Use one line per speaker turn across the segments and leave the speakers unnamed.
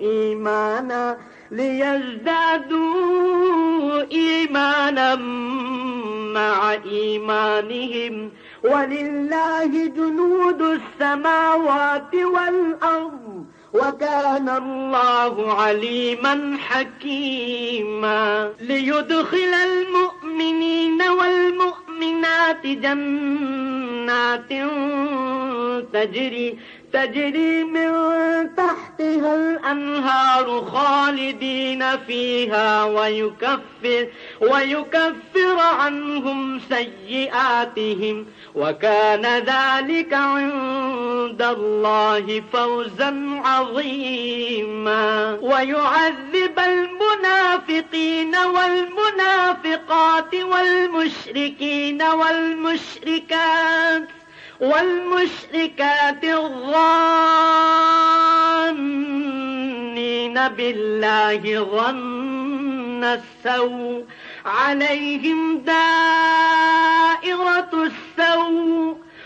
إيمانا ليزدادوا إيمانا مع إيمانهم ولله جنود السماوات والأرض وكان الله عليما حكيما ليدخل المؤمنين والمؤمنات جنات تجري تجري من تحتها الأنهار خالدين فيها ويكفر ويكفر عنهم سيئاتهم وكان ذلك عند الله فوزا عظيما ويعذب المنافقين والمنافقات والمشركين والمشركات والمشركات الظانين بالله ظن السوء عليهم دائرة السوء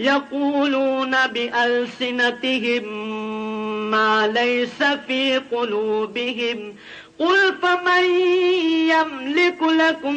يقولون بألسنتهم ما ليس في قلوبهم قل فمن يملك لكم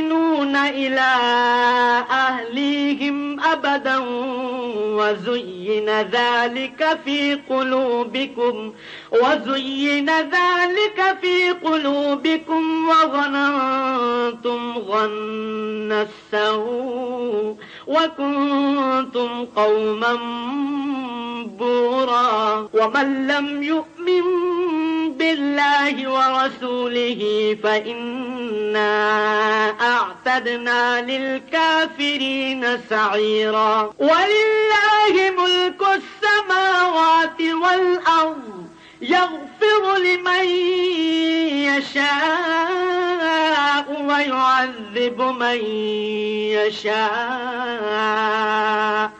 يُؤْمِنُونَ إِلَى أهليهم أَبَدًا وَزُيِّنَ ذَلِكَ فِي قُلُوبِكُمْ وَزُيِّنَ ذَلِكَ فِي قُلُوبِكُمْ وَظَنَنتُمْ ظَنَّ السَّوْءِ وَكُنتُمْ قَوْمًا بُورًا وَمَن لَّمْ يُؤْمِن بالله ورسوله فإنا أعتدنا للكافرين سعيرا ولله ملك السماوات والأرض يغفر لمن يشاء ويعذب من يشاء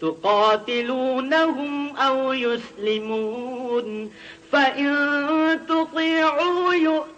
تقاتلونهم أو يسلمون فإن تطيعوا يؤمنون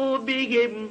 قلوبهم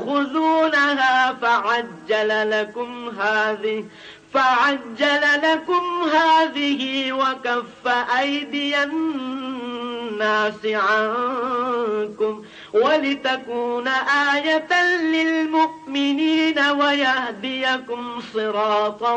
تأخذونها فعجل لكم هذه فعجل لكم هذه وكف أيدي الناس عنكم ولتكون آية للمؤمنين ويهديكم صراطا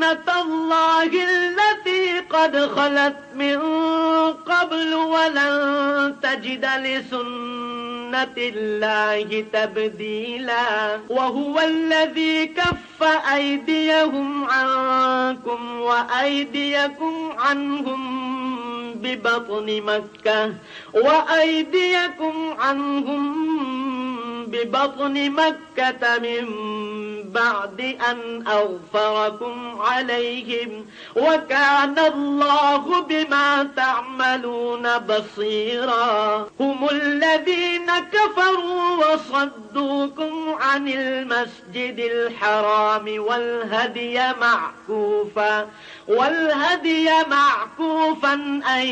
سنة الله التي قد خلت من قبل ولن تجد لسنة الله تبديلا وهو الذي كف أيديهم عنكم وأيديكم عنهم ببطن مكة وأيديكم عنهم ببطن مكة من بعد أن أغفركم عليهم وكان الله بما تعملون بصيرا هم الذين كفروا وصدوكم عن المسجد الحرام والهدي معكوفا والهدي معكوفا أن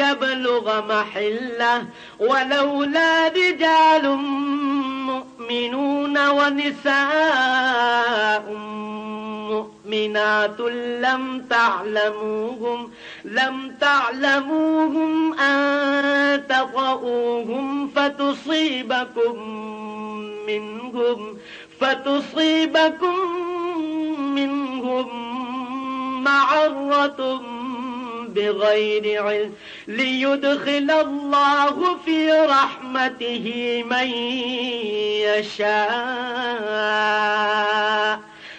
يبلغ محله ولولا رجال مؤمنون ونساء مؤمنات لم تعلموهم لم تعلموهم أن تطؤوهم فتصيبكم منهم فتصيبكم منهم معرة بغير علم ليدخل الله في رحمته من يشاء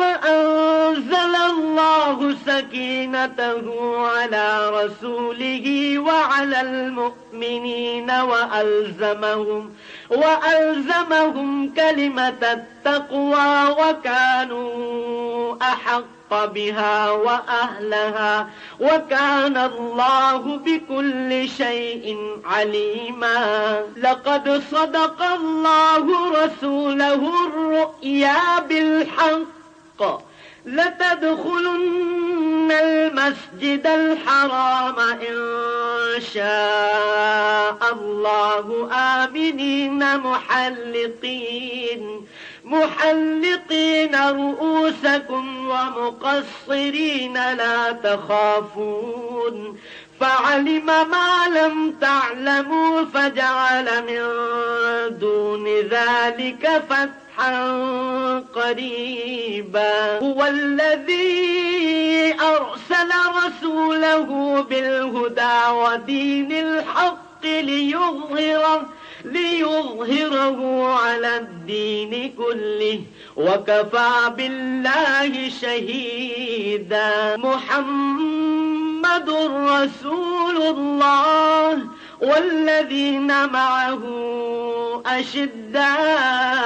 فأنزل الله سكينته على رسوله وعلى المؤمنين وألزمهم وألزمهم كلمة التقوى وكانوا أحق بها وأهلها وكان الله بكل شيء عليما لقد صدق الله رسوله الرؤيا بالحق الحق لتدخلن المسجد الحرام إن شاء الله آمنين محلقين محلقين رؤوسكم ومقصرين لا تخافون فعلم ما لم تعلموا فجعل من دون ذلك فتح قريبا هو الذي أرسل رسوله بالهدى ودين الحق ليظهره ليظهره على الدين كله وكفى بالله شهيدا محمد رسول الله والذين معه أشدان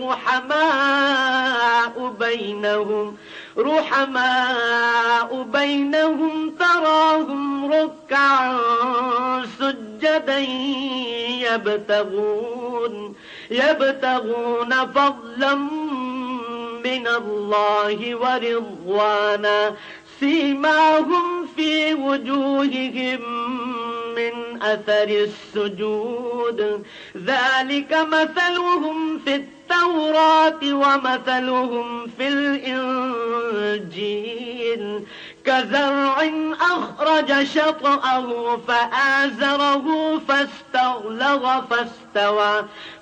رحماء بينهم رحماء بينهم تراهم ركعا سجدا يبتغون يبتغون فضلا من الله ورضوانا سيماهم في وجوههم من أثر السجود ذلك مثلهم في التوراة ومثلهم في الإنجيل كزرع أخرج شطأه فآزره فاستغلظ فاستوى